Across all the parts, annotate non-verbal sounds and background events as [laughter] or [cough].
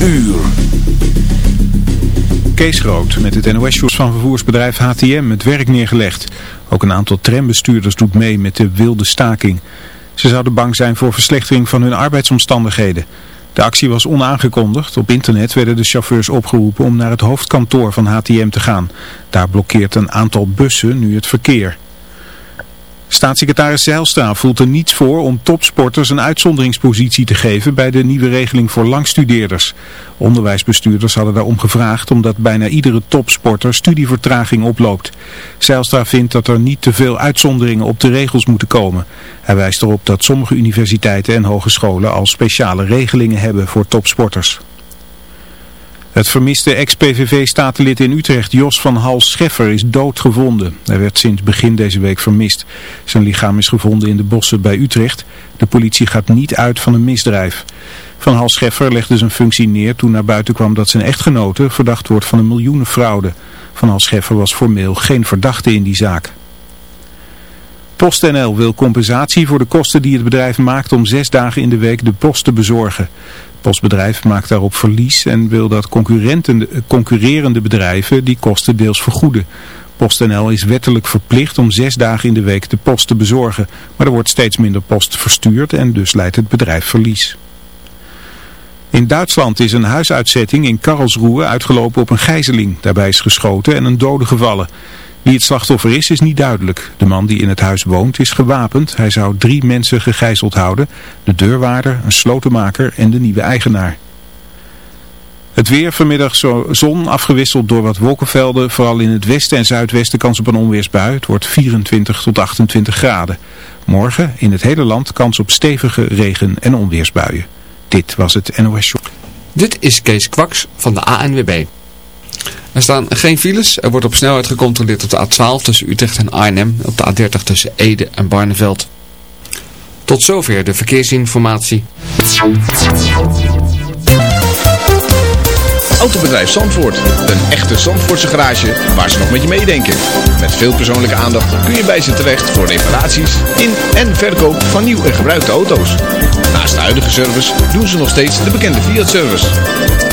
uur. Kees Groot met het NOS-shows van vervoersbedrijf HTM het werk neergelegd. Ook een aantal trambestuurders doet mee met de wilde staking. Ze zouden bang zijn voor verslechtering van hun arbeidsomstandigheden. De actie was onaangekondigd. Op internet werden de chauffeurs opgeroepen om naar het hoofdkantoor van HTM te gaan. Daar blokkeert een aantal bussen nu het verkeer. Staatssecretaris Zijlstra voelt er niets voor om topsporters een uitzonderingspositie te geven bij de nieuwe regeling voor langstudeerders. Onderwijsbestuurders hadden daarom gevraagd omdat bijna iedere topsporter studievertraging oploopt. Zijlstra vindt dat er niet te veel uitzonderingen op de regels moeten komen. Hij wijst erop dat sommige universiteiten en hogescholen al speciale regelingen hebben voor topsporters. Het vermiste ex-PVV-statenlid in Utrecht, Jos van Hals Scheffer, is doodgevonden. Hij werd sinds begin deze week vermist. Zijn lichaam is gevonden in de bossen bij Utrecht. De politie gaat niet uit van een misdrijf. Van Hals Scheffer legde zijn functie neer toen naar buiten kwam dat zijn echtgenote verdacht wordt van een miljoenenfraude. Van Hals Scheffer was formeel geen verdachte in die zaak. PostNL wil compensatie voor de kosten die het bedrijf maakt om zes dagen in de week de post te bezorgen postbedrijf maakt daarop verlies en wil dat concurrerende bedrijven die kosten deels vergoeden. PostNL is wettelijk verplicht om zes dagen in de week de post te bezorgen, maar er wordt steeds minder post verstuurd en dus leidt het bedrijf verlies. In Duitsland is een huisuitzetting in Karlsruhe uitgelopen op een gijzeling. Daarbij is geschoten en een dode gevallen. Wie het slachtoffer is, is niet duidelijk. De man die in het huis woont is gewapend. Hij zou drie mensen gegijzeld houden. De deurwaarder, een slotenmaker en de nieuwe eigenaar. Het weer vanmiddag zo zon afgewisseld door wat wolkenvelden. Vooral in het westen en zuidwesten kans op een onweersbui. Het wordt 24 tot 28 graden. Morgen in het hele land kans op stevige regen- en onweersbuien. Dit was het NOS Show. Dit is Kees Kwaks van de ANWB. Er staan geen files. Er wordt op snelheid gecontroleerd op de A12 tussen Utrecht en Arnhem. Op de A30 tussen Ede en Barneveld. Tot zover de verkeersinformatie. Autobedrijf Zandvoort. Een echte Zandvoortse garage waar ze nog met je meedenken. Met veel persoonlijke aandacht kun je bij ze terecht voor reparaties in en verkoop van nieuw en gebruikte auto's. Naast de huidige service doen ze nog steeds de bekende Fiat-service.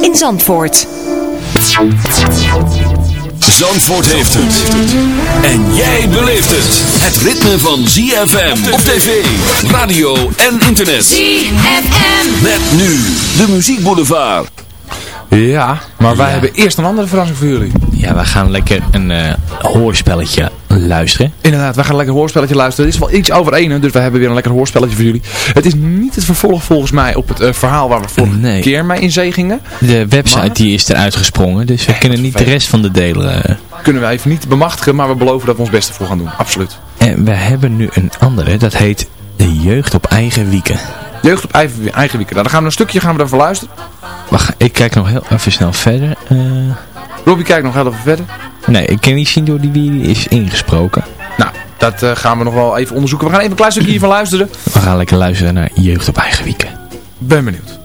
in Zandvoort. Zandvoort heeft het. En jij beleeft het. Het ritme van ZFM op tv, radio en internet. ZFM. Met nu de muziekboulevard. Ja, maar wij hebben eerst een andere verrassing voor jullie. Ja, we gaan lekker een eh, hoorspelletje luisteren. Inderdaad, wij gaan een lekker hoorspelletje luisteren. Het is wel iets over één, dus we hebben weer een lekker hoorspelletje voor jullie. Het is niet het vervolg volgens mij op het eh, verhaal waar we vorige Nee. keer mee in zee gingen. De website Maar- die is eruit gesprongen, dus we Echt kunnen niet de rest van de delen. eh. Kunnen we even niet bemachtigen, maar we beloven dat we ons beste voor gaan doen. Absoluut. En we hebben nu een andere, dat heet De Jeugd op Eigen Wieken. Jeugd op eigen, weekend. Nou, dan gaan we een stukje gaan we daarvoor luisteren. Wacht, ik kijk nog heel even snel verder. Eh, Robbie kijkt nog heel even verder. nee, ik kan niet zien door die wie is ingesproken. Nou, dat eh, gaan we nog wel even onderzoeken. We gaan even een klein stukje hiervan luisteren. We gaan lekker luisteren naar Jeugd op Eigen Wieken. Ben benieuwd.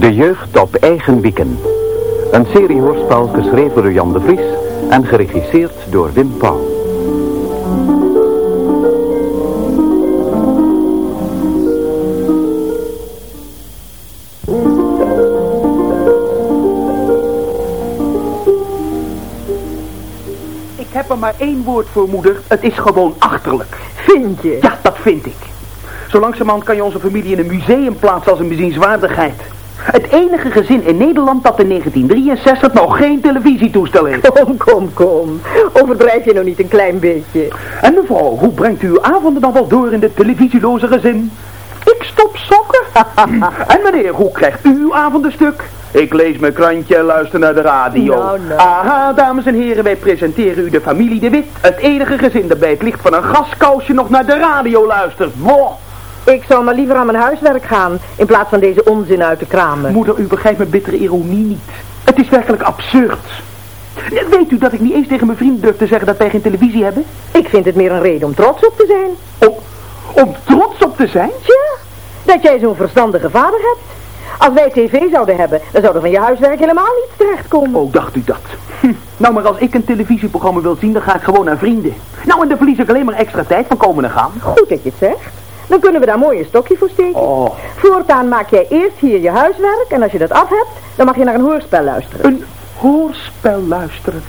De jeugd op eigen wieken. Een serie hoorspel geschreven door Jan de Vries en geregisseerd door Wim Pauw. Ik heb er maar één woord voor, moeder. Het is gewoon achterlijk. Vind je? Ja, dat vind ik. Zo langzamerhand kan je onze familie in een museum plaatsen als een bezienswaardigheid. Het enige gezin in Nederland dat in 1963 nog geen televisietoestel heeft. Kom, kom, kom. Overdrijf je nou niet een klein beetje? En mevrouw, hoe brengt u uw avonden dan wel door in dit televisieloze gezin? Ik stop sokken. [laughs] en meneer, hoe krijgt u uw avondenstuk? Ik lees mijn krantje en luister naar de radio. Nou, nou. Aha, dames en heren, wij presenteren u de familie De Wit. Het enige gezin dat bij het licht van een gaskousje nog naar de radio luistert. Boah. Ik zou maar liever aan mijn huiswerk gaan, in plaats van deze onzin uit te kramen. Moeder, u begrijpt mijn bittere ironie niet. Het is werkelijk absurd. Weet u dat ik niet eens tegen mijn vriend durf te zeggen dat wij geen televisie hebben? Ik vind het meer een reden om trots op te zijn. Om, om trots op te zijn? Tja, dat jij zo'n verstandige vader hebt. Als wij tv zouden hebben, dan zou er van je huiswerk helemaal niets terechtkomen. Oh, dacht u dat? Hm. Nou, maar als ik een televisieprogramma wil zien, dan ga ik gewoon naar vrienden. Nou, en dan verlies ik alleen maar extra tijd van komen en gaan. Goed dat je het zegt. Dan kunnen we daar mooi een stokje voor steken. Oh. Voortaan maak jij eerst hier je huiswerk en als je dat af hebt, dan mag je naar een hoorspel luisteren. Een hoorspel luisteren.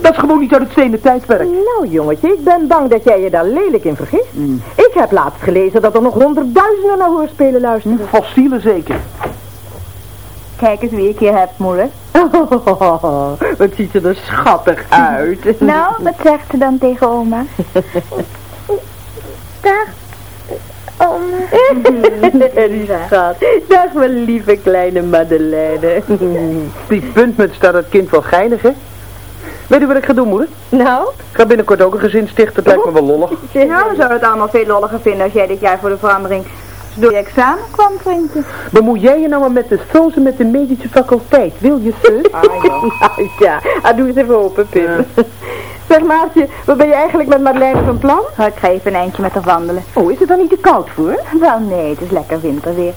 Dat is gewoon niet uit het stenen tijdperk. Nou jongetje, ik ben bang dat jij je daar lelijk in vergist. Mm. Ik heb laatst gelezen dat er nog honderdduizenden naar hoorspelen luisteren. Fossielen zeker. Kijk eens wie ik hier heb, moeder. Oh, [laughs] wat ziet ze er schattig uit. Nou, wat zegt ze dan tegen oma? [laughs] Dag, Die [laughs] schat. Dag mijn lieve kleine Madeleine. [laughs] Die puntmuts staat het kind wel geinig, hè? Weet u wat ik ga doen, moeder? Nou? Ik ga binnenkort ook een gezin stichten. Het lijkt me wel lollig. [laughs] Nou, we zouden het allemaal veel lolliger vinden als jij dit jaar voor de verandering door je examen kwam, vriendje. Bemoei jij je nou maar met de frozen met de medische faculteit, wil je, zus? Nou ja, ah, doe eens even open, Pim. Zeg Maartje, wat ben je eigenlijk met Madeleine van plan? Oh, ik ga even een eindje met haar wandelen. Oh, is het dan niet te koud voor? Wel, nee, het is lekker winterweer.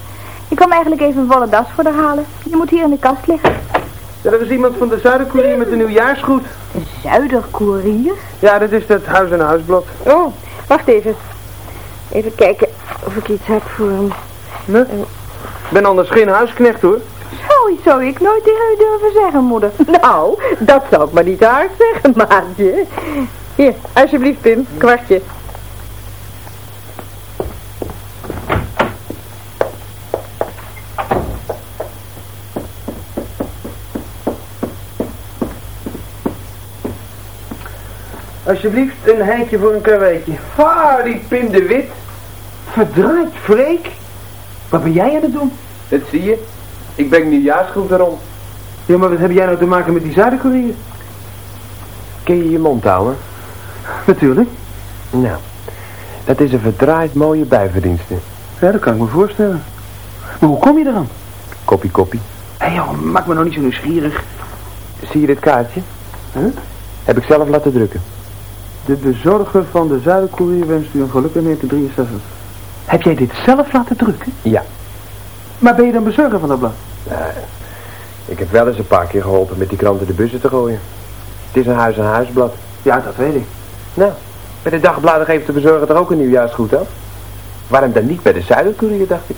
Ik kwam eigenlijk even een volle das voor haar halen. Je moet hier in de kast liggen. Er is iemand van de Zuiderkoerier met een nieuwjaarsgoed. Een zuiderkoerier? Ja, dat is het huis- en huisblad. Oh, wacht even. Even kijken of ik iets heb voor hem. Nee? Ik ben anders geen huisknecht, hoor. Zo, zou ik nooit tegen u durven zeggen, moeder. [laughs] Nou, dat zou ik maar niet hard zeggen, Maartje. Hier, alsjeblieft, Pim, kwartje. Alsjeblieft, een heitje voor een karweitje. Ah, die Pim de Wit. Verdraaid, Freek. Wat ben jij aan het doen? Dat zie je. Ik ben nieuwjaarsgroet erom. Ja, maar wat heb jij nou te maken met die Zuiderkoerier? Ken je je mond houden? [laughs] Natuurlijk. Nou, dat is een verdraaid mooie bijverdienste. Ja, dat kan ik me voorstellen. Maar hoe kom je eraan? Koppie, koppie. Hé hey, joh, maak me nou niet zo nieuwsgierig. Zie je dit kaartje? Huh? Heb ik zelf laten drukken. De bezorger van de Zuiderkoerier wenst u een geluk in 1963. Heb jij dit zelf laten drukken? Ja. Maar ben je dan bezorger van dat blad? Nou, ik heb wel eens een paar keer geholpen met die kranten de bussen te gooien. Het is een huis-aan-huisblad. Ja, dat weet ik. Nou, bij de dagbladen geeft de bezorger er ook een nieuwjaarsgoed af. Waarom dan niet bij de Zuiderkoerier, dacht ik.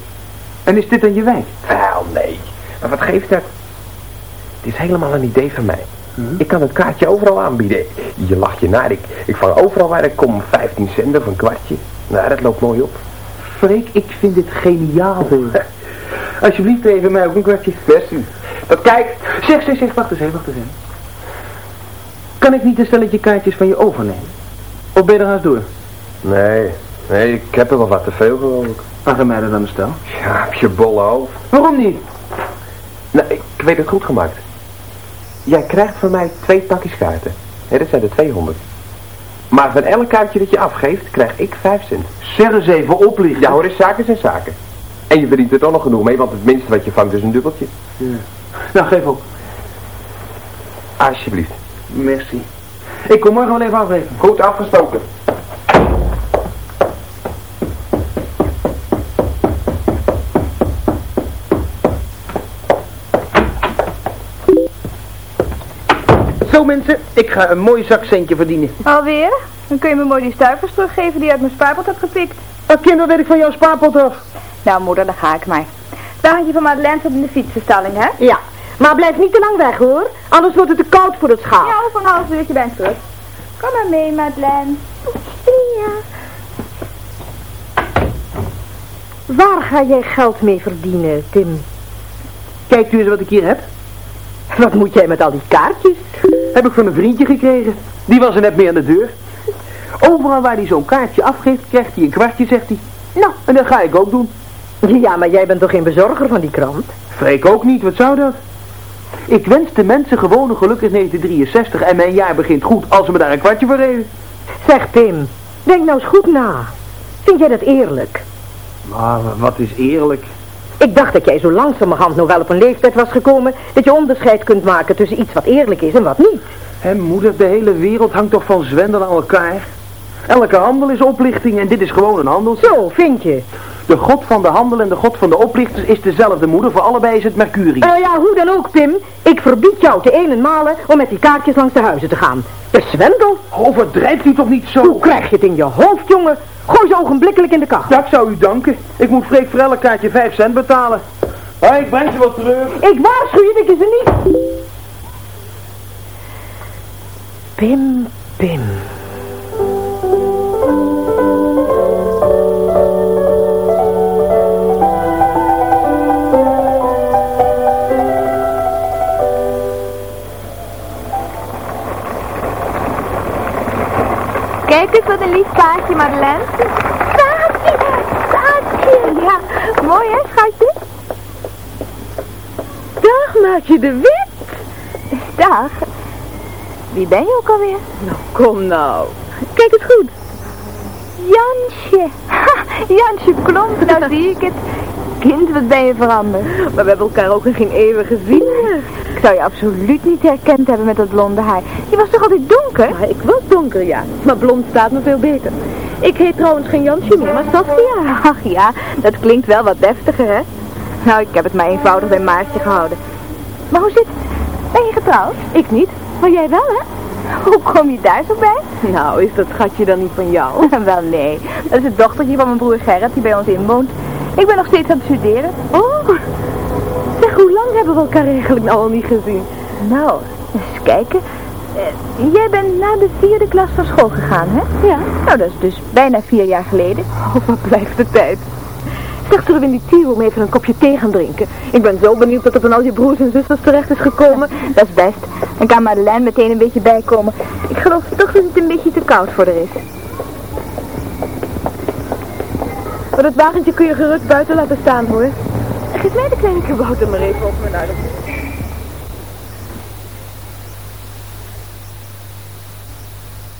En is dit dan je wijk? Wel, nee. Maar wat geeft dat? Het is helemaal een idee van mij. Ik kan het kaartje overal aanbieden. Je lacht je naar. Ik, ik vang overal waar ik kom 15 cent of een kwartje. Nou, dat loopt mooi op. Freek, ik vind dit geniaal. [laughs] Alsjeblieft even mij ook een kwartje. Best u. Dat kijkt. Zeg, zeg, zeg, wacht eens even, wacht eens even. Kan ik niet een stelletje kaartjes van je overnemen? Of ben je er haast door? Nee, nee, ik heb er wel wat te veel geloof ik. Er mij dan een stel? Ja, heb je bolle hoofd. Waarom niet? Nou, ik weet het goed gemaakt. Jij krijgt van mij twee pakjes kaarten. Hè, dat zijn er 200. Maar van elk kaartje dat je afgeeft, krijg ik 5 cent. Zeg eens even oplichten. Ja hoor, eens zaken zijn zaken. En je verdient er toch nog genoeg mee, want het minste wat je vangt is een dubbeltje. Ja. Nou, geef op. Alsjeblieft. Merci. Ik kom morgen wel even afleveren. Goed afgestoken. Zo mensen, ik ga een mooi zakcentje verdienen. Alweer? Dan kun je me mooi die stuivers teruggeven die je uit mijn spaarpot hebt gepikt. Eh, wat kind, dat weet ik van jouw spaarpot af. Nou moeder, dan ga ik maar. Wagentje van Madeleine staat in de fietsenstalling, hè? Ja, maar blijf niet te lang weg hoor. Anders wordt het te koud voor het schaap. Ja, over een half uurtje ben ik terug. Kom maar mee, Madeleine. Ja. Waar ga jij geld mee verdienen, Tim? Kijkt u eens wat ik hier heb. Wat moet jij met al die kaartjes? Heb ik van een vriendje gekregen. Die was er net mee aan de deur. Overal waar hij zo'n kaartje afgeeft, krijgt hij een kwartje, zegt hij. Nou, en dat ga ik ook doen. [laughs] Ja, maar jij bent toch geen bezorger van die krant? Freek ook niet, wat zou dat? Ik wens de mensen gewoon een gelukkig 1963 en mijn jaar begint goed als ze me daar een kwartje voor geven. Zeg Tim, denk nou eens goed na. Vind jij dat eerlijk? Maar wat is eerlijk? Ik dacht dat jij zo langzamerhand nog wel op een leeftijd was gekomen dat je onderscheid kunt maken tussen iets wat eerlijk is en wat niet. Hé moeder, de hele wereld hangt toch van zwendel aan elkaar? Elke handel is oplichting en dit is gewoon een handel. Zo, vind je? De god van de handel en de god van de oplichters is dezelfde moeder. Voor allebei is het Mercurie. Uh, ja, hoe dan ook, Tim. Ik verbied jou te een en malen om met die kaartjes langs de huizen te gaan. De zwendel? Overdrijft u toch niet zo? Hoe krijg je het in je hoofd, jongen? Gooi ze ogenblikkelijk in de kast. Dat zou u danken. Ik moet Freek voor elk kaartje 5 cent betalen. Ah, ik breng ze wel terug. Ik waarschuw je dat je ze niet... Pim, Pim. Paardje, Madeleine. Paardje, paardje. Ja, mooi hè, schatje? Dag, maatje de Wit. Dag. Wie ben je ook alweer? Nou, kom nou. Kijk eens goed. Jansje. Ha, Jansje Klomp, nou zie ik het. Kind, wat ben je veranderd. Maar we hebben elkaar ook nog geen eeuwen gezien. Ik zou je absoluut niet herkend hebben met dat blonde haar. Je was toch altijd donker? Ja, ik was donker, ja. Maar blond staat me veel beter. Ik heet trouwens geen Jansje meer, maar Saskia. Ach ja, dat klinkt wel wat deftiger, hè? Nou, ik heb het maar eenvoudig bij Maartje gehouden. Maar hoe zit het? Ben je getrouwd? Ik niet, maar jij wel, hè? Hoe kom je daar zo bij? Nou, is dat schatje dan niet van jou? [laughs] wel, nee. Dat is het dochtertje van mijn broer Gerrit die bij ons inwoont. Ik ben nog steeds aan het studeren. Oh, zeg, hoe lang hebben we elkaar eigenlijk nou al niet gezien? Nou, eens kijken. Jij bent na de vierde klas van school gegaan, hè? Ja. Nou, dat is dus bijna vier jaar geleden. Oh, wat blijft de tijd. Zeg, zullen we in die tea room even een kopje thee gaan drinken? Ik ben zo benieuwd dat het van al je broers en zusters terecht is gekomen. [laughs] dat is best. Dan kan Madeleine meteen een beetje bijkomen. Ik geloof toch dat het een beetje te koud voor haar is. Maar dat wagentje kun je gerust buiten laten staan, hoor. Geef mij de kleine kabouter maar even op mijn arm.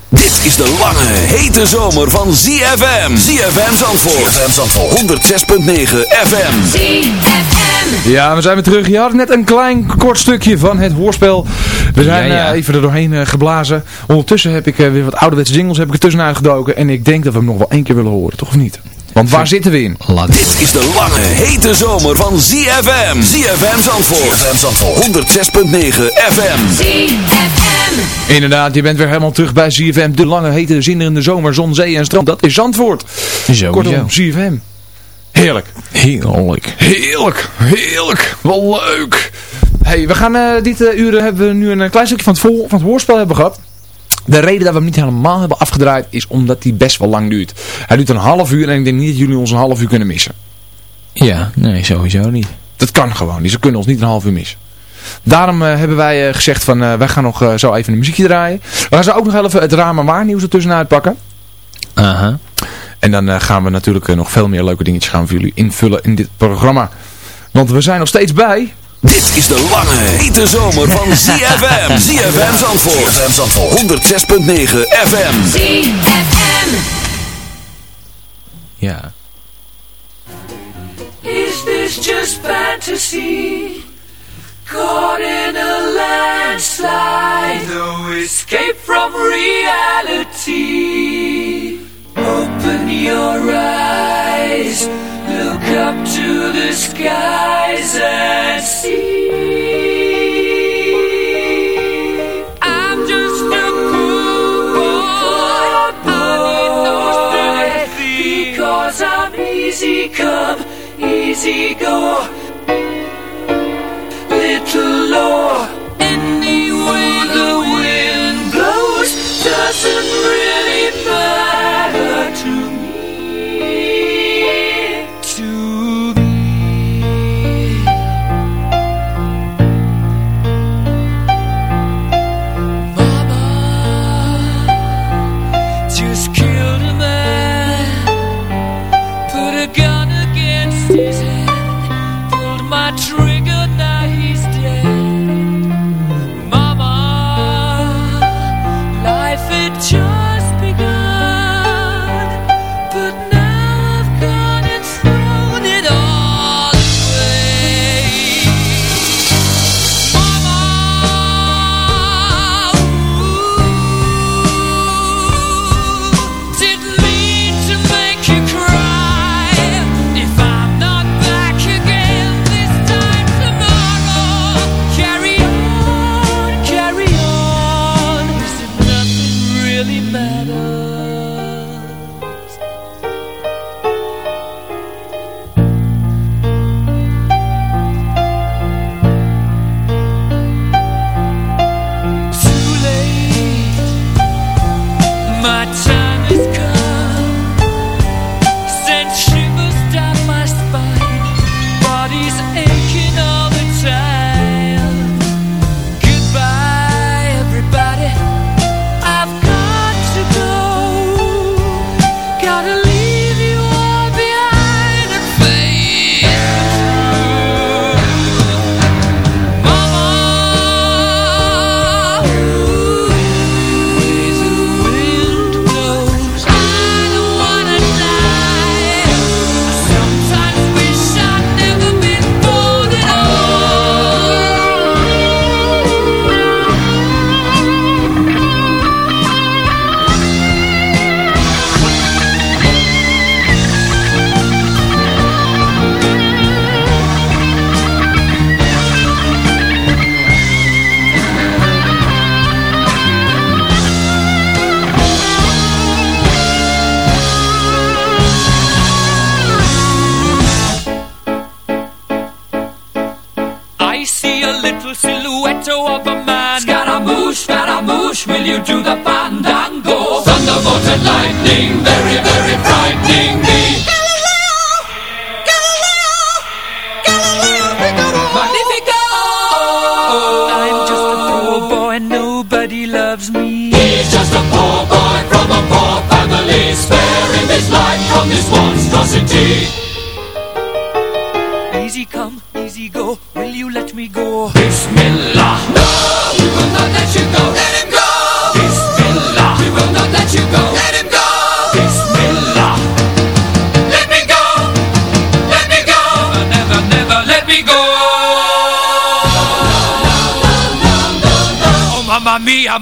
Dit is de lange, hete zomer van ZFM. ZFM Zandvoort. ZFM Zandvoort. 106.9 FM. ZFM. Ja, we zijn weer terug. Je had net een klein kort stukje van het hoorspel. We zijn Ja, ja. eh, even er doorheen eh, geblazen. Ondertussen heb ik eh, weer wat ouderwetse jingles heb ik er tussenuit gedoken. En ik denk dat we hem nog wel één keer willen horen, toch of niet? Want waar zitten we in? Laat Dit is de lange, hete zomer van ZFM. ZFM Zandvoort. ZFM Zandvoort. 106.9 FM. ZFM. Inderdaad, je bent weer helemaal terug bij ZFM. De lange, hete, zinderende zomer, zon, zee en strand. Dat is Zandvoort. Sowieso. Kortom, ZFM. Heerlijk. Heerlijk. Heerlijk, heerlijk. Wel leuk. hey, we gaan eh, dit eh, uur hebben we nu een klein stukje van het, vol, van het hoorspel hebben gehad. De reden dat we hem niet helemaal hebben afgedraaid is omdat hij best wel lang duurt. Hij duurt een half uur en ik denk niet dat jullie ons een half uur kunnen missen. Ja, nee, sowieso niet. Dat kan gewoon niet. Ze kunnen ons niet een half uur missen. Daarom eh, hebben wij eh, gezegd van eh, wij gaan nog zo even een muziekje draaien. We gaan zo ook nog even het raam en waar nieuws ertussenuit pakken. Aha. En dan gaan we natuurlijk nog veel meer leuke dingetjes gaan voor jullie invullen in dit programma. Want we zijn nog steeds bij... Dit is de lange, hete zomer van [laughs] ZFM. ZFM Zandvoort. ZFM Zandvoort. 106.9 FM. ZFM. Ja. Is this just fantasy? Caught in a landslide, no escape from reality. Open your eyes, look up to the skies and Vertigo.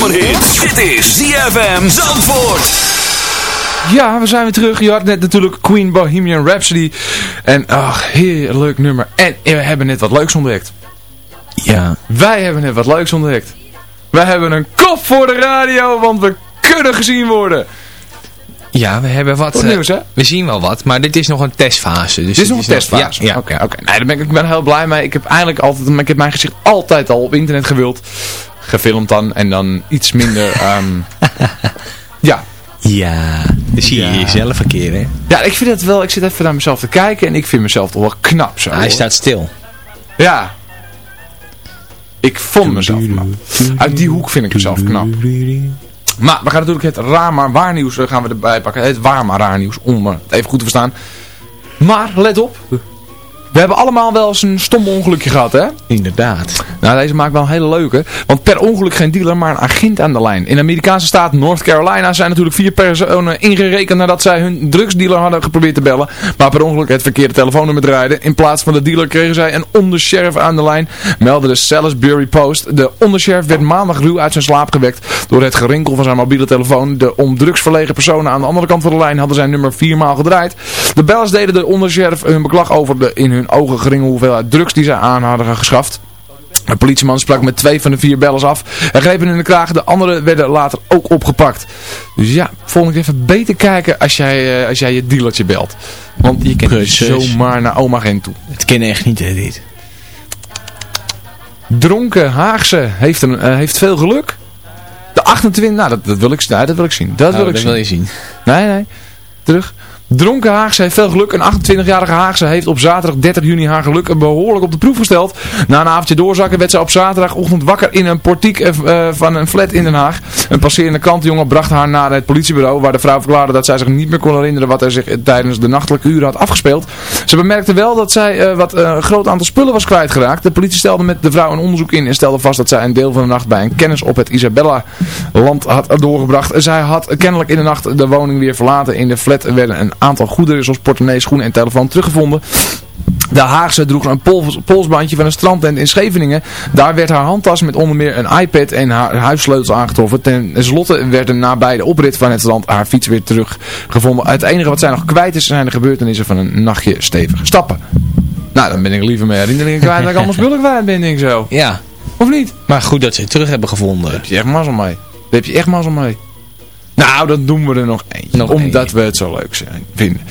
Zomerhit. Dit is ZFM Zandvoort. Ja, we zijn weer terug. Je had net natuurlijk Queen Bohemian Rhapsody. En ach, heel leuk nummer. En we hebben net wat leuks ontdekt. Ja. Wij hebben net wat leuks ontdekt. Wij hebben een kop voor de radio, want we kunnen gezien worden. Ja, we hebben wat... Goed eh, nieuws, hè? We zien wel wat, maar dit is nog een testfase. Dus Dit is nog een testfase. Ja, ja. Oké, oké. Nee, daar ben ik, ik ben heel blij mee. Ik heb eigenlijk altijd, ik heb mijn gezicht altijd al op internet gewild. Gefilmd dan en dan iets minder. [laughs] ehm, ja. Ja, dan zie je Ja. jezelf een keer, hè? Ja, ik vind het wel. Ik zit even naar mezelf te kijken en ik vind mezelf toch wel knap zo. Hij hoor. staat stil. Ja. Ik vond mezelf knap. Uit die hoek vind ik mezelf knap. Maar we gaan natuurlijk het raar maar waar nieuws eh, gaan we erbij pakken. Het waar maar raar nieuws, om het even goed te verstaan. Maar, let op. We hebben allemaal wel eens een stom ongelukje gehad, hè? Inderdaad. Nou, deze maakt wel een hele leuke. Want per ongeluk geen dealer, maar een agent aan de lijn. In de Amerikaanse staat North Carolina zijn natuurlijk vier personen ingerekend nadat zij hun drugsdealer hadden geprobeerd te bellen. Maar per ongeluk het verkeerde telefoonnummer draaiden. In plaats van de dealer kregen zij een ondersheriff aan de lijn, meldde de Salisbury Post. De ondersheriff werd maandag ruw uit zijn slaap gewekt door het gerinkel van zijn mobiele telefoon. De om drugs verlegen personen aan de andere kant van de lijn hadden zijn nummer viermaal gedraaid. De bellers deden de ondersheriff hun beklag over de in hun ogen geringe hoeveelheid drugs die zij aan hadden geschaft. De politieman sprak met twee van de vier bellers af en greep hen in de kraag. De anderen werden later ook opgepakt. Dus ja, volgende keer even beter kijken als jij, eh, als jij je dealertje belt. Want je Precies. zomaar naar oma Gent toe. Het ken echt niet, hè, dit. Dronken Haagse heeft, een, eh, heeft veel geluk. De 28, nou dat, dat, wil, ik, nou, dat wil ik zien. Dat wil Oh, ik dat zien. wil je zien. Nee, nee. Terug. Dronken Haagse heeft veel geluk. Een 28-jarige Haagse heeft op zaterdag 30 juni haar geluk behoorlijk op de proef gesteld. Na een avondje doorzakken werd ze op zaterdagochtend wakker in een portiek eh, eh, van een flat in Den Haag. Een passerende krantenjongen bracht haar naar het politiebureau waar de vrouw verklaarde dat zij zich niet meer kon herinneren wat er zich tijdens de nachtelijke uren had afgespeeld. Ze bemerkte wel dat zij eh, wat een groot aantal spullen was kwijtgeraakt. De politie stelde met de vrouw een onderzoek in en stelde vast dat zij een deel van de nacht bij een kennis op het Isabella-land had doorgebracht. Zij had kennelijk in de nacht de woning weer verlaten. In de flat werden een aantal goederen zoals portemonnee, schoenen en telefoon teruggevonden. De Haagse droeg een pols- polsbandje van een strandtent in Scheveningen. Daar werd haar handtas met onder meer een iPad en haar huissleutels aangetroffen. Ten slotte werden na bij de oprit van het strand haar fiets weer teruggevonden. Het enige wat zij nog kwijt is zijn de gebeurtenissen van een nachtje stevig stappen. Nou, dan ben ik liever mijn herinneringen kwijt dat ik allemaal spullen kwijt ben, denk ik zo. Ja. Of niet? Maar goed dat ze het terug hebben gevonden. Daar heb je echt mazzel mee. Daar heb je echt mazzel mee. Nou, dan doen we er nog eentje. Nog omdat eentje. we het zo leuk zijn, vinden.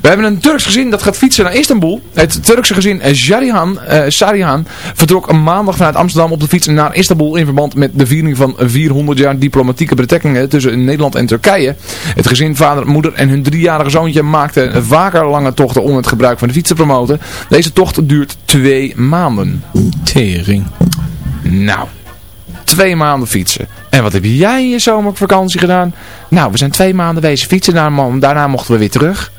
We hebben een Turks gezin dat gaat fietsen naar Istanbul. Het Turkse gezin eh, Jarihan, eh, Sarihan vertrok een maandag vanuit Amsterdam op de fiets naar Istanbul in verband met de viering van 400 jaar diplomatieke betrekkingen tussen Nederland en Turkije. Het gezin, vader, moeder en hun driejarige zoontje maakten vaker lange tochten om het gebruik van de fiets te promoten. Deze tocht duurt twee maanden. Tering. Nou, twee maanden fietsen. En wat heb jij in je zomervakantie gedaan? Nou, we zijn twee maanden wezen fietsen. Daarna, daarna mochten we weer terug.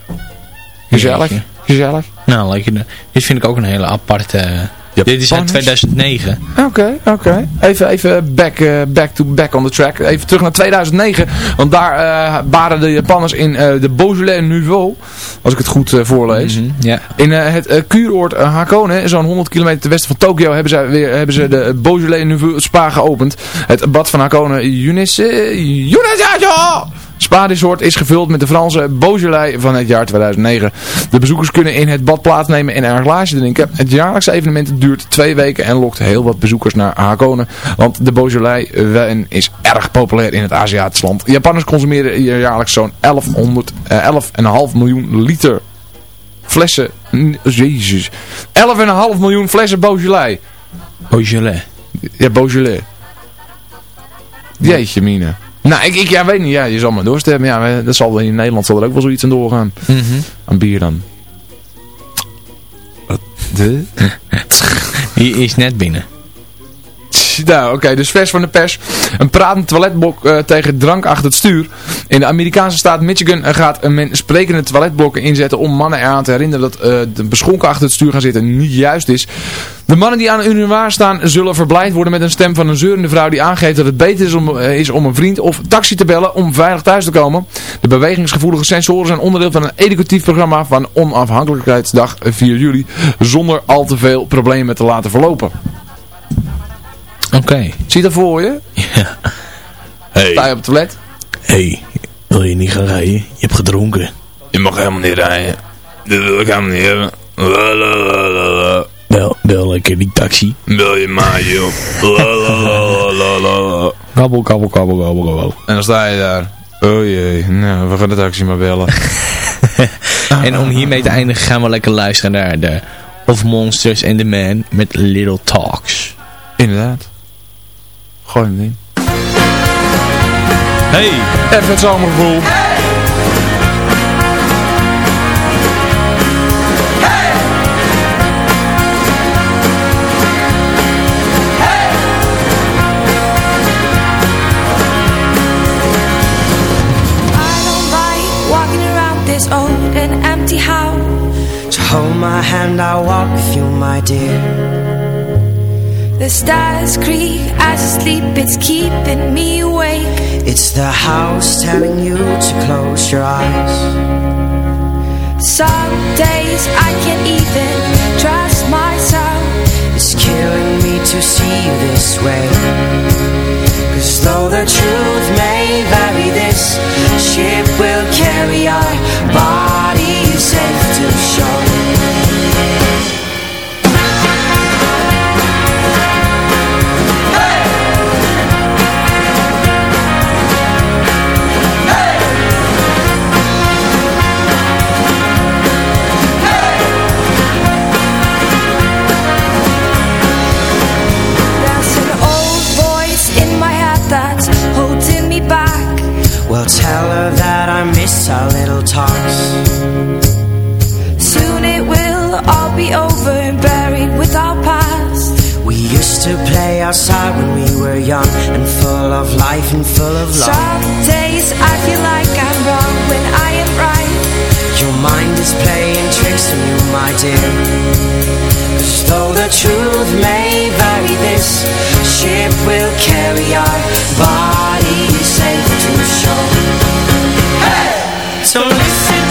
Gezellig. Jeetje. Gezellig. Nou. Dit vind ik ook een hele aparte... dit is uit Japanners? 2009. Oké, oké. Even, even back, eh, back to back on the track. Even terug naar 2009. Want daar eh baren de Japanners in eh, de Beaujolais Nouveau. Als ik het goed voorlees. Mhm. In het kuuroord Hakone, zo'n 100 kilometer ten westen van Tokio, hebben, zij weer, hebben ze de Beaujolais Nouveau Spa geopend. Het bad van Hakone Unis, Unisatio! Spa Resort is gevuld met de Franse Beaujolais van het jaar 2009. De bezoekers kunnen in het bad plaatsnemen en een glaasje drinken. Het jaarlijkse evenement duurt twee weken en lokt heel wat bezoekers naar Hakone. Want de Beaujolais wijn is erg populair in het Aziatisch land. Japanners consumeren hier jaarlijks zo'n 1100, eh, 11,5 miljoen liter flessen. Jezus. 11,5 miljoen flessen Beaujolais. Beaujolais. Ja, Beaujolais. Jeetje mine. Nou, ik, ik ja, weet niet. Ja, je zal maar doorstemmen. Ja, dat zal, in Nederland zal er ook wel zoiets aan doorgaan. Mhm. Aan bier dan. Wat de? [laughs] Die is net binnen. Oké, dus vers van de pers. Een pratend toiletblok eh, tegen drank achter het stuur. In de Amerikaanse staat Michigan gaat men sprekende toiletblokken inzetten om mannen eraan te herinneren dat eh, de beschonken achter het stuur gaan zitten niet juist is. De mannen die aan een urinoir staan zullen verblijd worden met een stem van een zeurende vrouw die aangeeft dat het beter is om, eh, is om een vriend of taxi te bellen om veilig thuis te komen. De bewegingsgevoelige sensoren zijn onderdeel van een educatief programma van Onafhankelijkheidsdag 4 juli zonder al te veel problemen te laten verlopen. Oké. Zie je dat voor je? Ja. Sta je op het toilet? hey, wil je niet gaan rijden? Je hebt gedronken. Je mag helemaal niet rijden. Dat wil ik helemaal niet hebben. Bel, bel lekker die taxi. Bel je maar, joh. Kabbel, kabbel, kabbel, kabbel, kabbel. En dan sta je daar. Oh jee, nou, we gaan de taxi maar bellen. [laughs] En om hiermee te eindigen gaan we lekker luisteren naar de Of Monsters and the Man met Little Talks. Inderdaad. Gooi hem in. Hey! Even het zomergevoel. I stars creak as I sleep, it's keeping me awake. It's the house telling you to close your eyes. Some days I can't even trust myself. It's killing me to see you this way. Cause though the truth may vary, this ship will carry our bodies safe to shore. Outside when we were young and full of life and full of love. Some days I feel like I'm wrong when I am right. Your mind is playing tricks on you, my dear. Cause though the truth may vary, this ship will carry our bodies safe to shore. Hey! So listen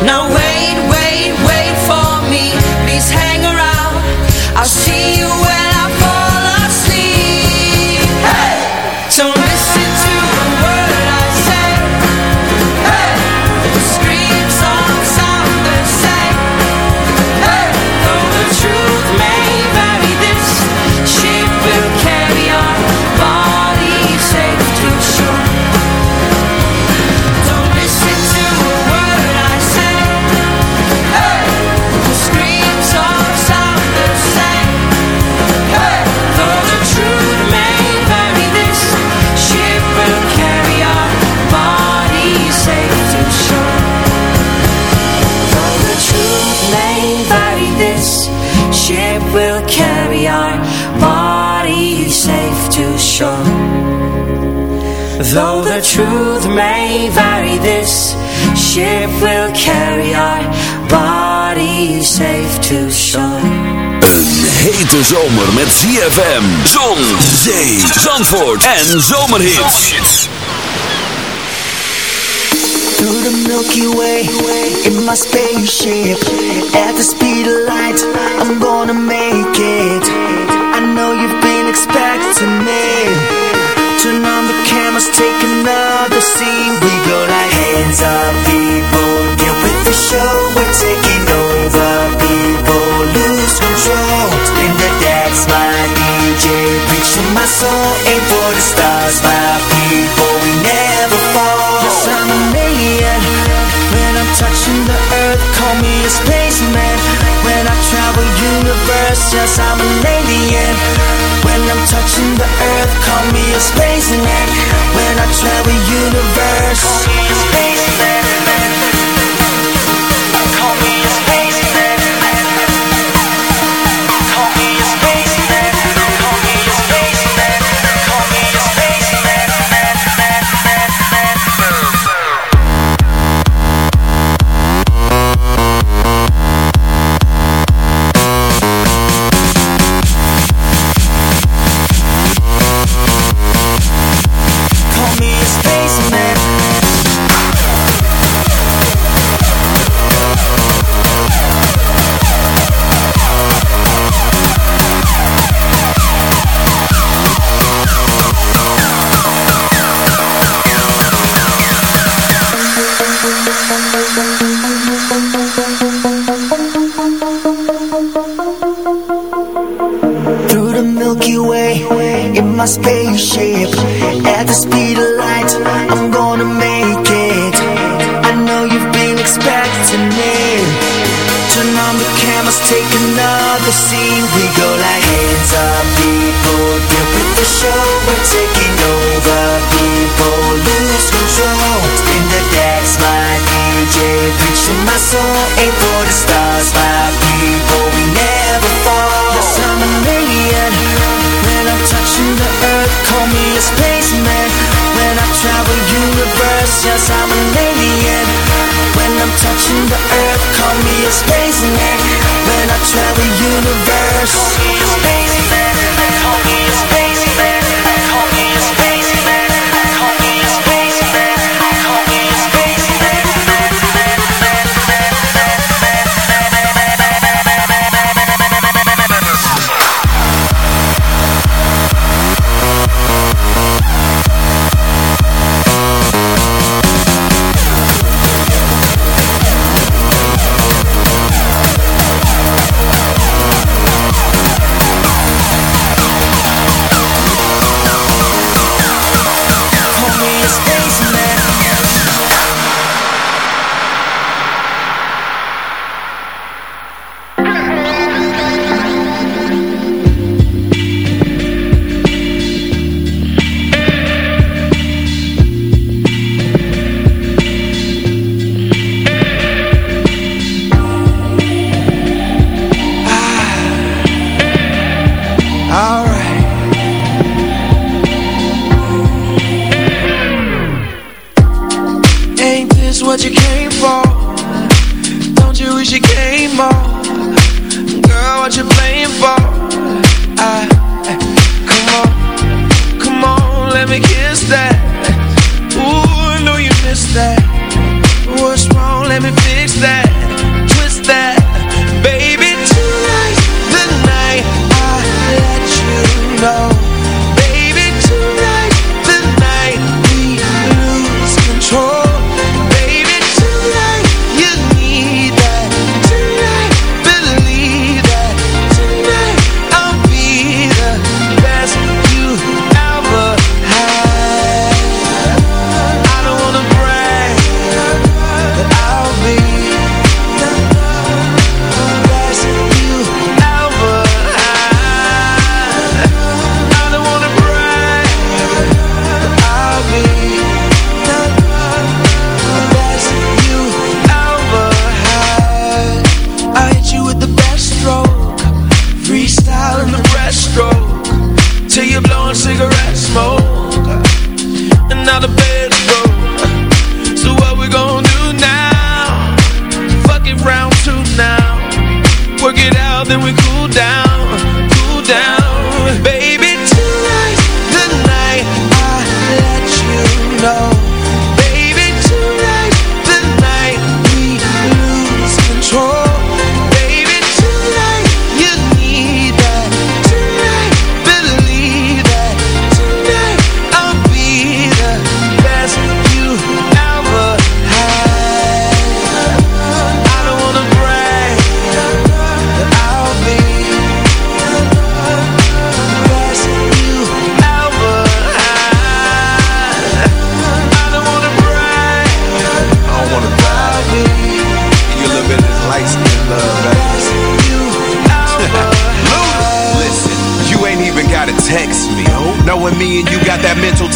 Now truth may vary, this ship will carry our bodies safe to shore. hete zomer met ZFM, zon, zee, zandvoort en zomerhits. Through the Milky Way in my spaceship At the speed of light, I'm gonna make it I know you've been expecting me cameras, take another scene. We go like hands up people. Get with the show, we're taking over People. Lose control. Spin the dance, my DJ Reach to my soul, aim for the stars My people, we never fall. Yes, I'm an alien When I'm touching the earth Call me a spaceman. When I travel universe Yes, I'm an alien When I'm touching the earth Call me a spaceman. When I travel universe Call me a spaceman in my spaceship At the speed of light, I'm gonna make it. I know you've been expecting me. Turn on the cameras, take another scene. We go like hands up people. Get with the show, we're taking over People. Lose control. Spin the decks, my DJ Reach to my soul, aim for the stars My people, we never fall me a spaceman. When I travel universe Yes, I'm an alien. When I'm touching the earth Call me a spaceman. When I travel universe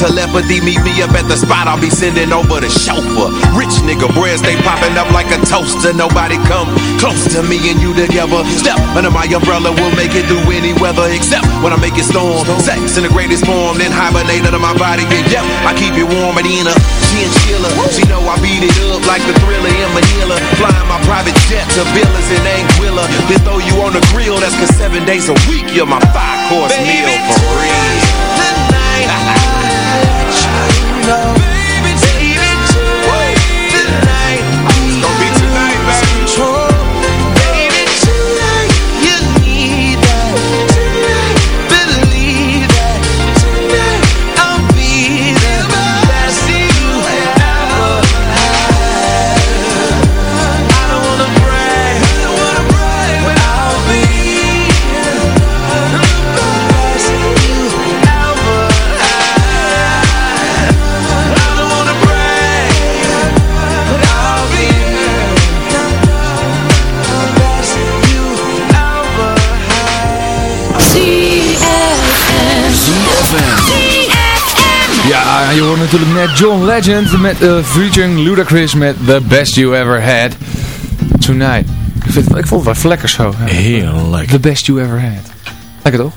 telepathy, meet me up at the spot. I'll be sending over the chauffeur. Rich nigga bread stay popping up like a toaster. Nobody come close to me and you together. Step under my umbrella, we'll make it through any weather except when I make it storm. Sex in the greatest form, then hibernate under my body. And yep, I keep it warm and in a chinchilla. She know I beat it up like the thriller in Manila. Flying my private jet to villas in Anguilla. Then throw you on the grill, that's cause seven days a week you're my five course meal for real. Tonight, je hoort natuurlijk net John Legend met uh, featuring Ludacris met The Best You Ever Had Tonight. Ik, vind, ik vond het wel lekker zo. Heerlijk. The Best You Ever Had. Lekker toch?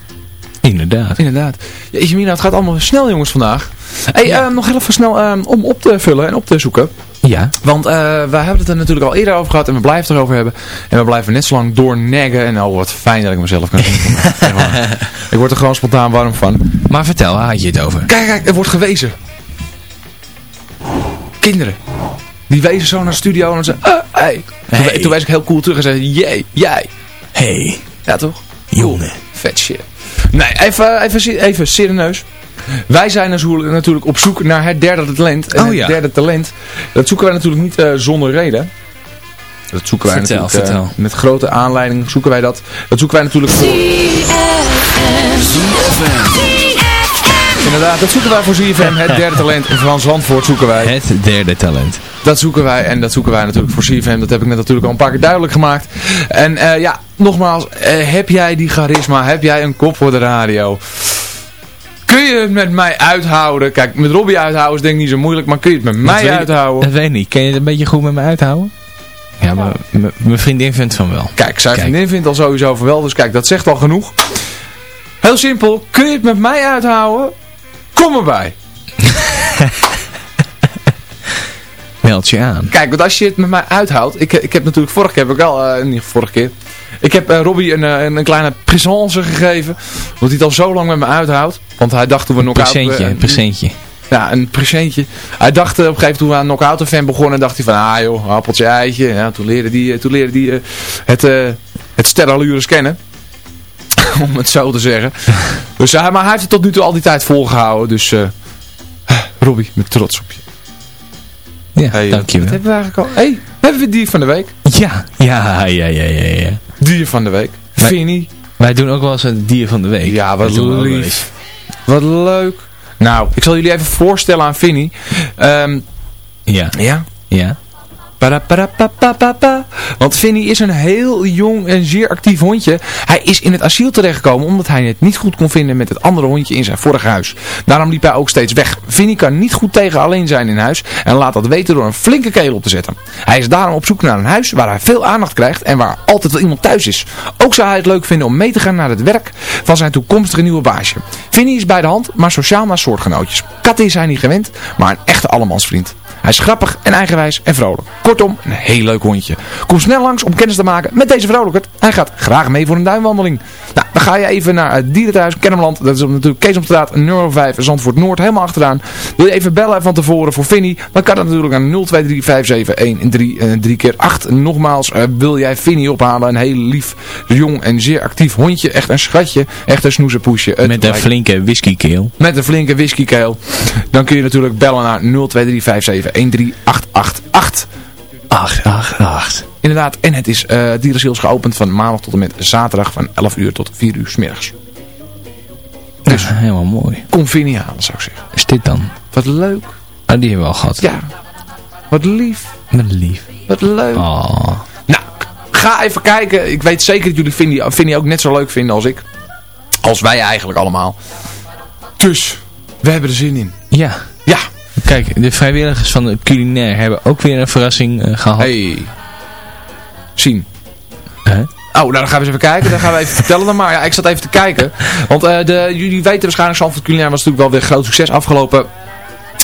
Inderdaad. Inderdaad. Ja, het gaat allemaal snel jongens vandaag. Hey, eh, nog heel even snel eh, om op te vullen en op te zoeken. Ja. Want eh wij hebben het er natuurlijk al eerder over gehad en we blijven het erover hebben. En we blijven net zo lang doorneggen. En oh, wat fijn dat ik mezelf kan zien. [laughs] ik word er gewoon spontaan warm van. Maar vertel, waar had je het over? Kijk, kijk, er wordt gewezen. Kinderen. Die wezen zo naar de studio en dan zeggen, uh, hey. Toen, Hey. toen wees ik heel cool terug en zei, jee, jij. Hey. Ja, toch? Jongen. Vet shit. Nee, even, even, even serieus. Wij zijn natuurlijk natuurlijk op zoek naar het derde talent. En Oh, het derde talent, dat zoeken wij natuurlijk niet eh, zonder reden. Dat zoeken wij Vertel, natuurlijk eh, vertel. met grote aanleiding zoeken wij dat. Dat zoeken wij natuurlijk voor. Inderdaad, dat zoeken wij voor ZFM. Het [laughs] derde talent van Zandvoort zoeken wij. Het derde talent. Dat zoeken wij en dat zoeken wij natuurlijk voor CFM. Dat heb ik net natuurlijk al een paar keer duidelijk gemaakt. En eh, ja, nogmaals, eh, heb jij die charisma? Heb jij een kop voor de radio? Kun je het met mij uithouden? Kijk, met Robbie uithouden is denk ik niet zo moeilijk, maar kun je het met mij weet ik- uithouden? Dat weet ik niet. Kun je het een beetje goed met me uithouden? Ja, maar mijn vriendin vindt van wel. Kijk, zijn Kijk. vriendin vindt al sowieso van wel, dus kijk, dat zegt al genoeg. Heel simpel, kun je het met mij uithouden? Kom erbij. [laughs] Meld je aan. Kijk, want als je het met mij uithoudt... Ik, ik heb natuurlijk vorige keer, heb ik al, eh, niet vorige keer... Ik heb eh, Robbie een, eh, een, een kleine présence gegeven. Omdat hij het al zo lang met me uithoudt. Want hij dacht toen we eh, een presentje. Ja, een presentje. Hij dacht op een gegeven moment toen we aan knock-out fan begonnen... dacht hij van, ah joh, appeltje, eitje. Ja, toen leerde hij, eh, toen leerde die, het, het kennen. [laughs] Om het zo te zeggen. dus, eh, maar hij heeft het tot nu toe al die tijd volgehouden. Dus, eh Robbie, ik ben trots op je. Ja, Hey, eh, dankjewel. Wat hebben we eigenlijk al? hey, hebben we dier van de week? Ja, ja, ja, ja, ja, ja. Dier van de week. Wij- Vinnie. Wij doen ook wel eens een dier van de week. Ja, wat lief. Wat leuk. Nou, ik zal jullie even voorstellen aan Vinnie. Ehm, Ja. ja. Ja. Want Vinnie is een heel jong en zeer actief hondje. Hij is in het asiel terechtgekomen omdat hij het niet goed kon vinden met het andere hondje in zijn vorige huis. Daarom liep hij ook steeds weg. Vinnie kan niet goed tegen alleen zijn in huis en laat dat weten door een flinke keel op te zetten. Hij is daarom op zoek naar een huis waar hij veel aandacht krijgt en waar altijd wel iemand thuis is. Ook zou hij het leuk vinden om mee te gaan naar het werk van zijn toekomstige nieuwe baasje. Vinnie is bij de hand, maar sociaal naar soortgenootjes. Katten is hij niet gewend, maar een echte allemansvriend. Hij is grappig en eigenwijs en vrolijk. Kortom, een heel leuk hondje. Kom snel langs om kennis te maken met deze vrolijkert. Hij gaat graag mee voor een duinwandeling. Nou, dan ga je even naar het dierenthuis Kennemerland. Dat is op natuurlijk Keesomstraat nummer 5, Zandvoort Noord, helemaal achteraan. Wil je even bellen van tevoren voor Vinnie? Dan kan dat natuurlijk aan 023 3 keer 8. Nogmaals, eh, wil jij Vinnie ophalen? Een heel lief, jong en zeer actief hondje. Echt een schatje. Echt een snoezepoesje. Het Met een flinke whiskykeel. met een flinke whiskykeel. Dan kun je natuurlijk bellen naar 023571388. 888. Inderdaad, en het is eh Dierenziel is geopend van maandag tot en met zaterdag van 11 uur tot 4 uur 's middags. Dus helemaal mooi. Kom Vinnie halen, zou ik zeggen. Is dit dan? Wat leuk. Oh, die hebben we al gehad. Ja. Wat lief. Met lief. Wat leuk. Oh. Nou, ga even kijken. Ik weet zeker dat jullie Vinnie, Vinnie ook net zo leuk vinden als ik. Als wij eigenlijk allemaal. Dus, we hebben er zin in. Ja. Kijk, de vrijwilligers van de culinair hebben ook weer een verrassing eh, gehad. Hey. Zien. Oh, nou dan gaan we eens even kijken. Dan gaan we even [laughs] vertellen dan maar. Ja, ik zat even te kijken. Want eh, de, jullie weten waarschijnlijk, Zandvoort Culinair was natuurlijk wel weer een groot succes afgelopen.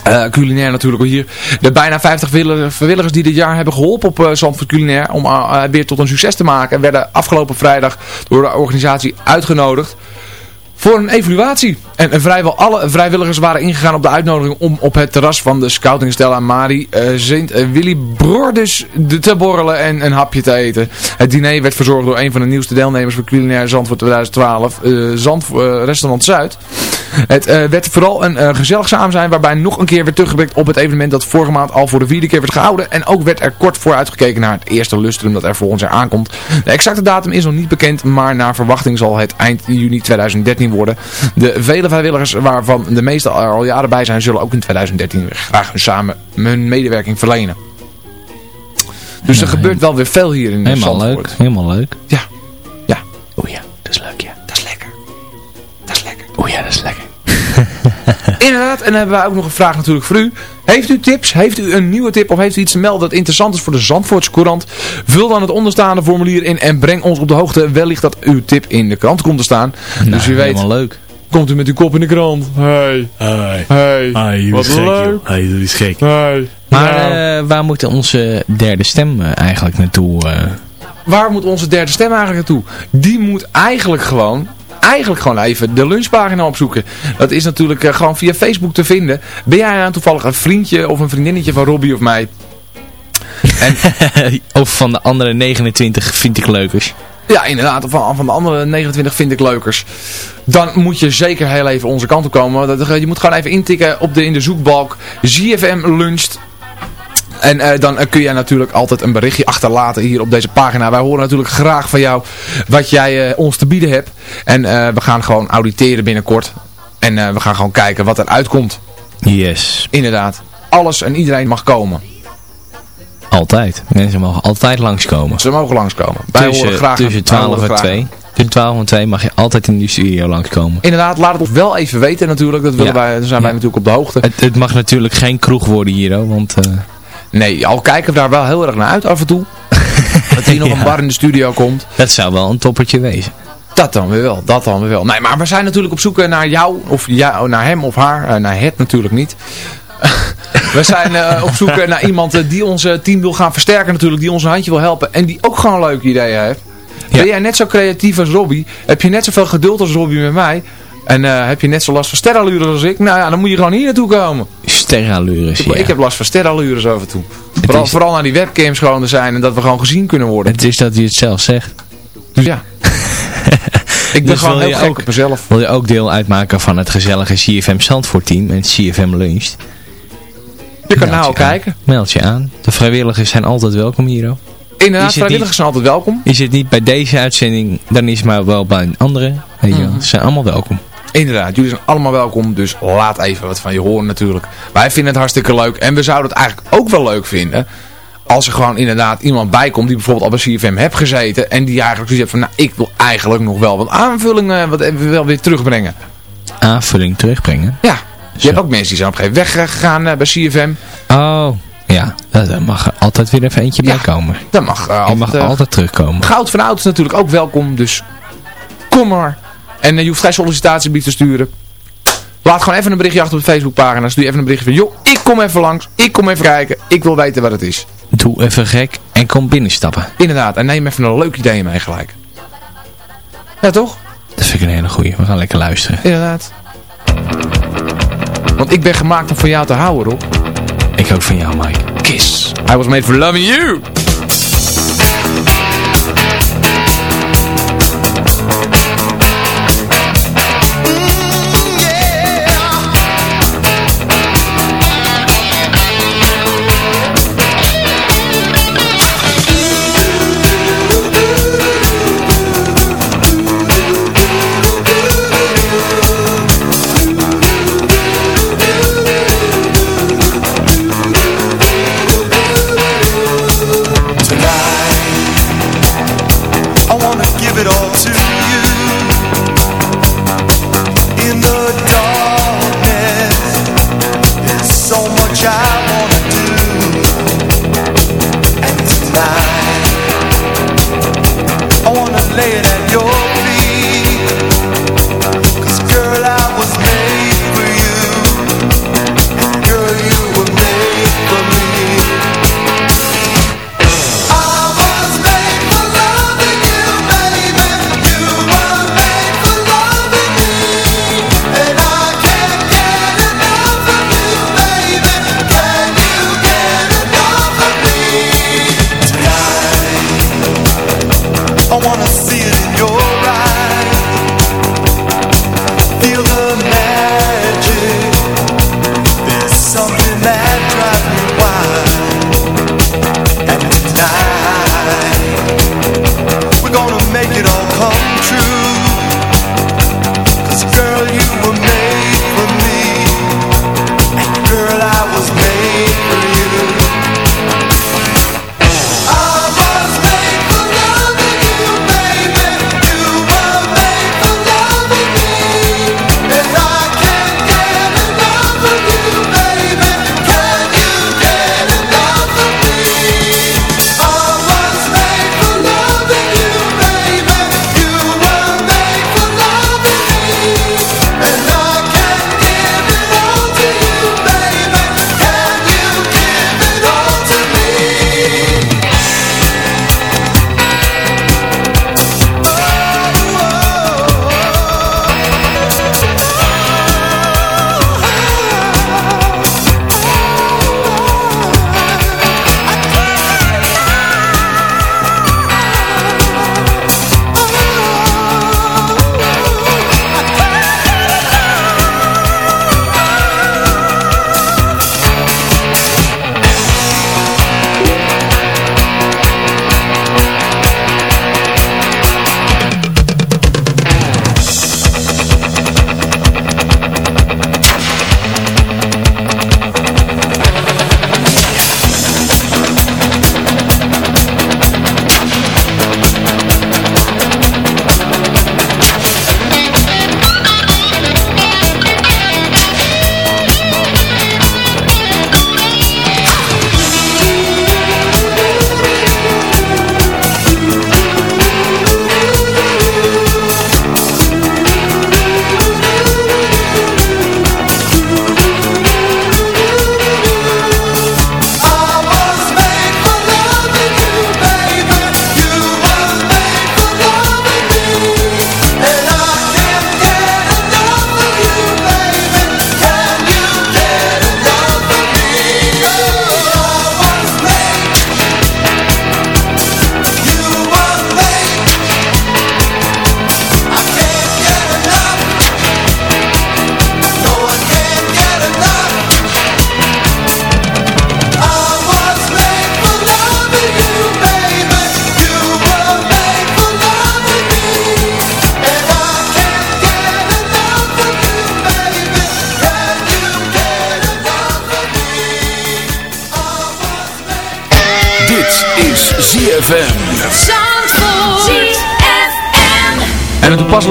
eh, culinair natuurlijk al hier. De bijna 50 vrijwilligers- die dit jaar hebben geholpen op uh, Zandvoort Culinair. Om weer tot een succes te maken. Werden afgelopen vrijdag door de organisatie uitgenodigd. Voor een evaluatie. En, en vrijwel alle vrijwilligers waren ingegaan op de uitnodiging om op het terras van de scouting Stella Mari uh, Sint uh, Willy Broordus de- te borrelen en een hapje te eten. Het diner werd verzorgd door een van de nieuwste deelnemers voor Culinair Zandvoort 2012, eh Zand, eh, Restaurant Zuid. Het eh, werd vooral een eh, gezellig samen zijn waarbij nog een keer werd teruggeblikt op het evenement dat vorige maand al voor de vierde keer werd gehouden. En ook werd er kort voor uitgekeken naar het eerste lustrum dat er volgend jaar aankomt. De exacte datum is nog niet bekend, maar naar verwachting zal het eind juni 2013 worden. De vele vrijwilligers waarvan de meeste er al jaren bij zijn, zullen ook in 2013 weer graag samen hun medewerking verlenen. Dus er gebeurt wel weer veel hier in Helemaal Zandvoort. leuk, helemaal leuk. Ja. Oh ja, dat is lekker. [laughs] Inderdaad, en dan hebben wij ook nog een vraag natuurlijk voor u. Heeft u tips? Heeft u een nieuwe tip? Of heeft u iets te melden dat interessant is voor de Zandvoortse Courant? Vul dan het onderstaande formulier in en breng ons op de hoogte. Wellicht dat uw tip in de krant komt te staan. dus u weet, helemaal leuk. komt u met uw kop in de krant. Hey. Hey. Hey. Hey, Wat leuk. Hey, dat is gek. Hey. Maar Nou, eh, waar moet onze derde stem eh, eigenlijk naartoe? eh? waar moet onze derde stem eigenlijk naartoe? Die moet eigenlijk gewoon... Eigenlijk gewoon even de lunchpagina opzoeken. Dat is natuurlijk eh, gewoon via Facebook te vinden. Ben jij nou toevallig een vriendje of een vriendinnetje van Robbie of mij? [laughs] of van de andere 29 vind ik leukers. Ja, inderdaad. Van, van de andere 29 vind ik leukers. Dan moet je zeker heel even onze kant op komen. Dat- Je moet gewoon even intikken op de, in de zoekbalk. ZFM luncht. En eh, dan eh, kun jij natuurlijk altijd een berichtje achterlaten hier op deze pagina. Wij horen natuurlijk graag van jou wat jij eh, ons te bieden hebt. En we gaan gewoon auditeren binnenkort. En we gaan gewoon kijken wat er uitkomt. Yes. Inderdaad. Alles en iedereen mag komen. Altijd. Mensen mogen altijd langskomen. Ze mogen langskomen. Wij horen graag tussen wij 12 horen en graag. 2. Tussen 12 en 2 mag je altijd in die studio langskomen. Inderdaad, laat het ons wel even weten natuurlijk. Dat willen Ja. wij, daar zijn wij natuurlijk op de hoogte. Het, het mag natuurlijk geen kroeg worden hier, hoor, want... Nee, al kijken we daar wel heel erg naar uit af en toe. [laughs] dat hier nog een bar in de studio komt. dat zou wel een toppertje wezen. Dat dan weer wel, dat dan weer wel. Nee, maar we zijn natuurlijk op zoek eh, naar jou, of ja, naar hem of haar. Eh, naar het natuurlijk niet. [laughs] we zijn eh, op zoek naar iemand die ons team wil gaan versterken natuurlijk. Die ons een handje wil helpen. En die ook gewoon leuke ideeën heeft. Ben jij net zo creatief als Robbie? Heb je net zoveel geduld als Robbie met mij? En heb je net zo last van sterrenallures als ik? Nou ja, dan moet je gewoon hier naartoe komen. Sterrenallures, Ik, ja. ik heb last van sterrenallures af en toe. Vooral, is- vooral naar die webcams gewoon te zijn en dat we gewoon gezien kunnen worden. Het is dat hij het zelf zegt. Dus ja. [laughs] ik ben Dus gewoon heel gek ook- op mezelf. Wil je ook deel uitmaken van het gezellige CFM Zandvoort team en CFM Lunch? Je kan nou ook kijken. Meld je aan. De vrijwilligers zijn altijd welkom hier. hoor. Inderdaad, Is het vrijwilligers zijn altijd welkom. Is het niet bij deze uitzending, dan is het maar wel bij een andere. Weet je wel. Mhm. Ze zijn allemaal welkom. Inderdaad, jullie zijn allemaal welkom, dus laat even wat van je horen natuurlijk. Wij vinden het hartstikke leuk en we zouden het eigenlijk ook wel leuk vinden... als er gewoon inderdaad iemand bij komt die bijvoorbeeld al bij CFM heeft gezeten... en die eigenlijk zoiets heeft van, nou, ik wil eigenlijk nog wel wat aanvulling eh, wat even wel weer terugbrengen. Aanvulling terugbrengen. Ja, je hebt ook mensen die zijn op een gegeven moment weggegaan eh, bij CFM. Oh, ja. Daar mag er altijd weer even eentje bij komen. Dat mag, altijd, mag eh, altijd terugkomen. Goud van Oud is natuurlijk ook welkom, dus kom maar. En eh, je hoeft geen sollicitatiebrief te sturen. Laat gewoon even een berichtje achter op de Facebookpagina. Stuur even een berichtje van, joh, ik kom even langs, ik kom even kijken, ik wil weten wat het is. Doe even gek en kom binnenstappen. Inderdaad, en neem even een leuk idee mee gelijk. Ja, toch? Dat vind ik een hele goeie. We gaan lekker luisteren. Inderdaad. Want ik ben gemaakt om van jou te houden, Rob. Ik ook van jou, Mike. Kiss. I was made for loving you. You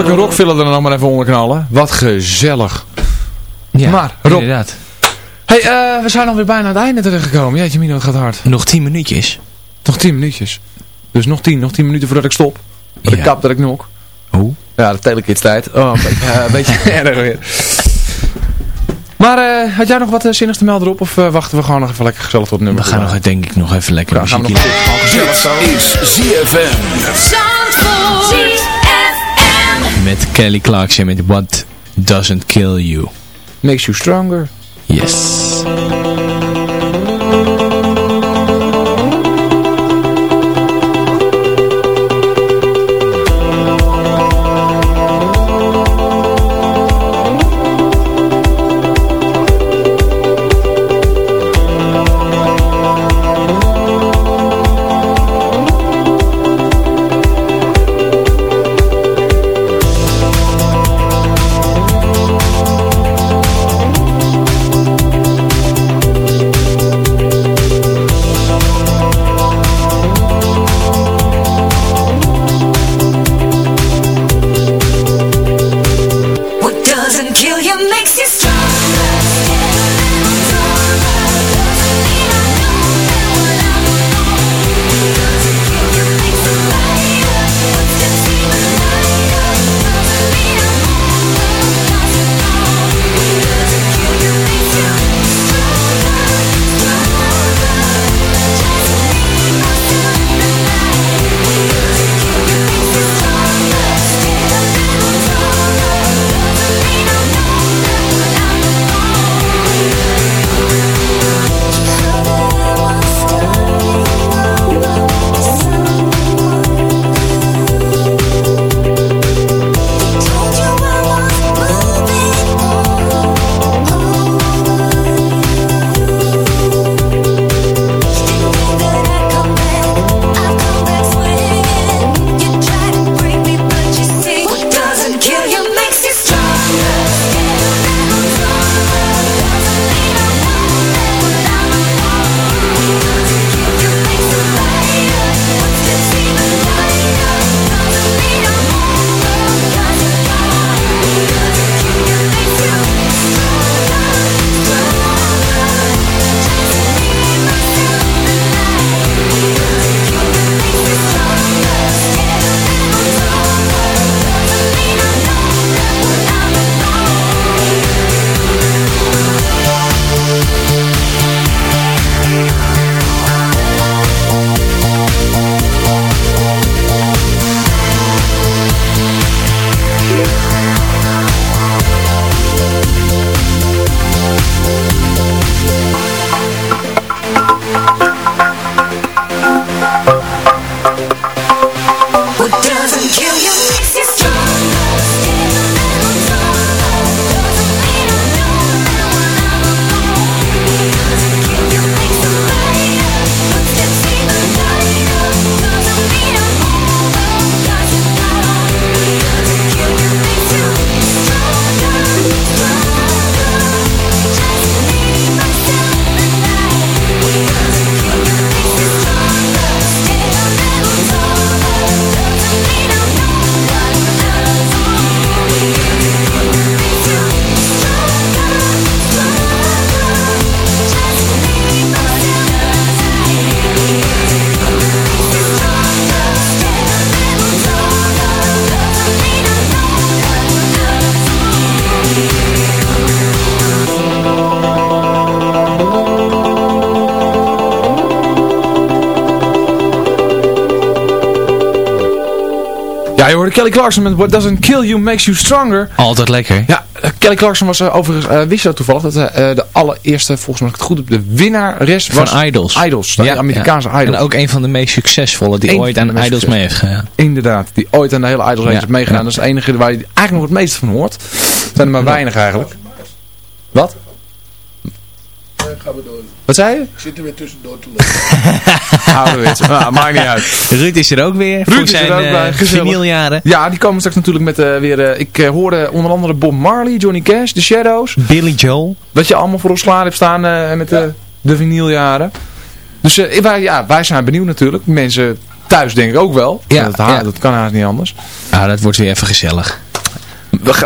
Toepasselijke rockfiller er nog maar even onder knallen. Wat gezellig. Ja, maar, Rob. inderdaad. Hey, eh, we zijn alweer bijna aan het einde terechtgekomen. Ja, Jamino, het gaat hard. Nog 10 minuutjes. Nog 10 minuutjes. Dus nog 10, nog 10 minuten voordat ik stop. De Ja. kap dat ik nok. Oh. Ja, de telekids tijd. Oh, [laughs] een beetje, eh, een beetje [laughs] erg weer. Maar eh, had jij nog wat uh, zinnigs te melden erop? Of wachten we gewoon nog even lekker gezellig tot het nummer? We gaan nog, denk ik, nog even lekker Ja, gaan we nog is ZFM. Met Kelly Clarkson met What Doesn't Kill You. Makes you stronger. Yes. Kelly Clarkson met What Doesn't Kill You Makes You Stronger. Altijd lekker. Ja, eh, Kelly Clarkson was eh, overigens, eh, wist je dat toevallig, dat de allereerste, volgens mij als ik het goed heb, de winnares Van was Idols. Idols, de Amerikaanse ja. Idols. En ook een van de meest succesvolle die Eén ooit aan Idols mee heeft gegaan. Inderdaad, die ooit aan de hele Idols heeft meegedaan. Dat is de enige waar je eigenlijk nog het meest van hoort. Er zijn er maar weinig eigenlijk. Wat? gaan we door. Wat zei je? Ik zit er weer tussendoor te lopen. [laughs] Ouderwets. Nou, maakt niet uit. Ruud is er ook weer. Ruud voor is zijn er ook eh, bij, gezellig. vinyljaren. Ja, die komen straks natuurlijk met eh, weer... eh, ik eh, hoorde onder andere Bob Marley, Johnny Cash, The Shadows. Billy Joel. Dat je allemaal voor ons klaar hebt staan eh, met de, de vinyljaren. Dus eh, wij, ja, wij zijn benieuwd natuurlijk. Mensen thuis denk ik ook wel. Ja, dat, ja. kan haast niet anders. Ah, dat wordt weer even gezellig.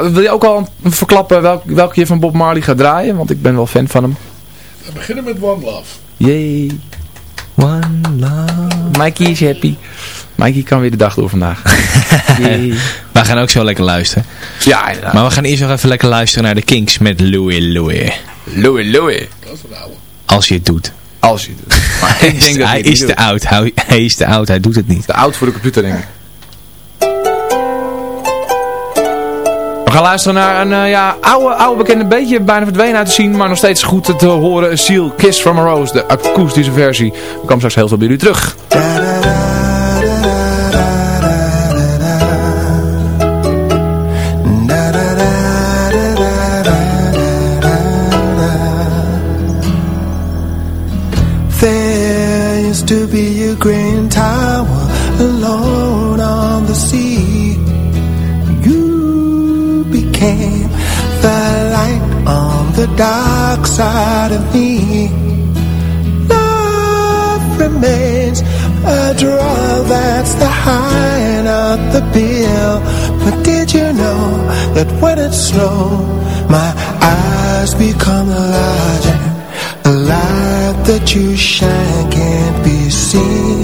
Wil je ook al verklappen welk, welke je van Bob Marley gaat draaien? Want ik ben wel fan van hem. We beginnen met One Love. Yay. One love. Mikey is happy. Mikey kan weer de dag door vandaag. [laughs] Yay. We gaan ook zo lekker luisteren. Ja, inderdaad. Maar we gaan eerst nog even lekker luisteren naar de Kings met Louis Louis. Louis, Louis. Dat is een oude. Als je het doet. Als je het doet. Maar [laughs] ik denk dat hij is te oud. Hij, hij is te oud. Hij doet het niet. Te oud voor de computer, denk ik. Gaan luisteren naar een eh, ja, oude, oude bekende beetje, bijna verdwenen uit te zien, maar nog steeds goed te horen. Seal, Kiss from a Rose, de akoestische versie. We komen straks heel veel bij jullie terug. Dark side of me. Love remains a draw that's the high, not the bill. But did you know that when it's slow, my eyes become larger? A light that you shine can't be seen.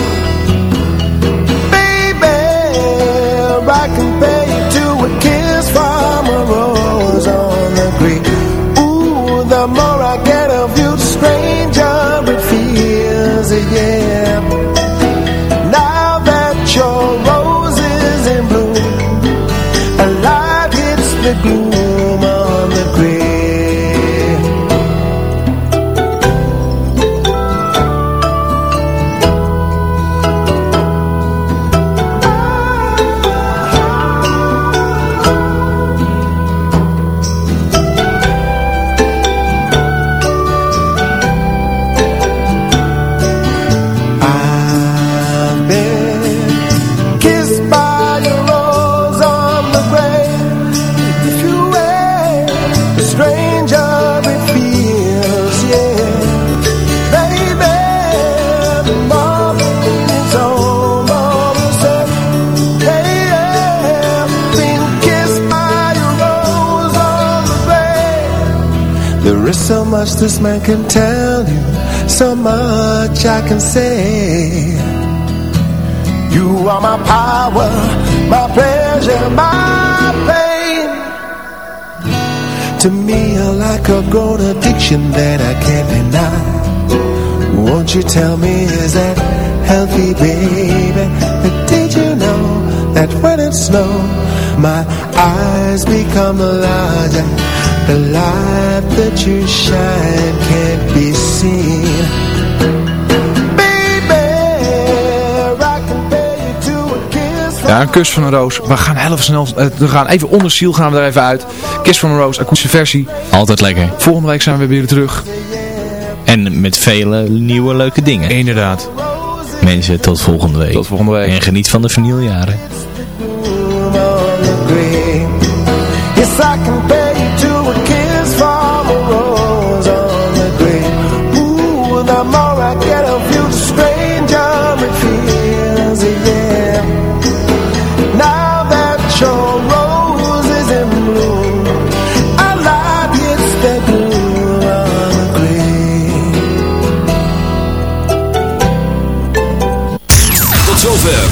So much this man can tell you, so much I can say. You are my power, my pleasure, my pain. To me, you're like a grown addiction that I can't deny. Won't you tell me, is that healthy, baby? But did you know that when it snows, my eyes become larger. The light that you shine can't be seen. Ja, een kus van een roos. We gaan heel snel, eh, we gaan even onder ziel gaan we er even uit. Kiss van een roos, akoestische versie. Altijd lekker. Volgende week zijn we weer terug. En met vele nieuwe leuke dingen. Inderdaad. Mensen, tot volgende week. Tot volgende week. En geniet van de vernieljaren.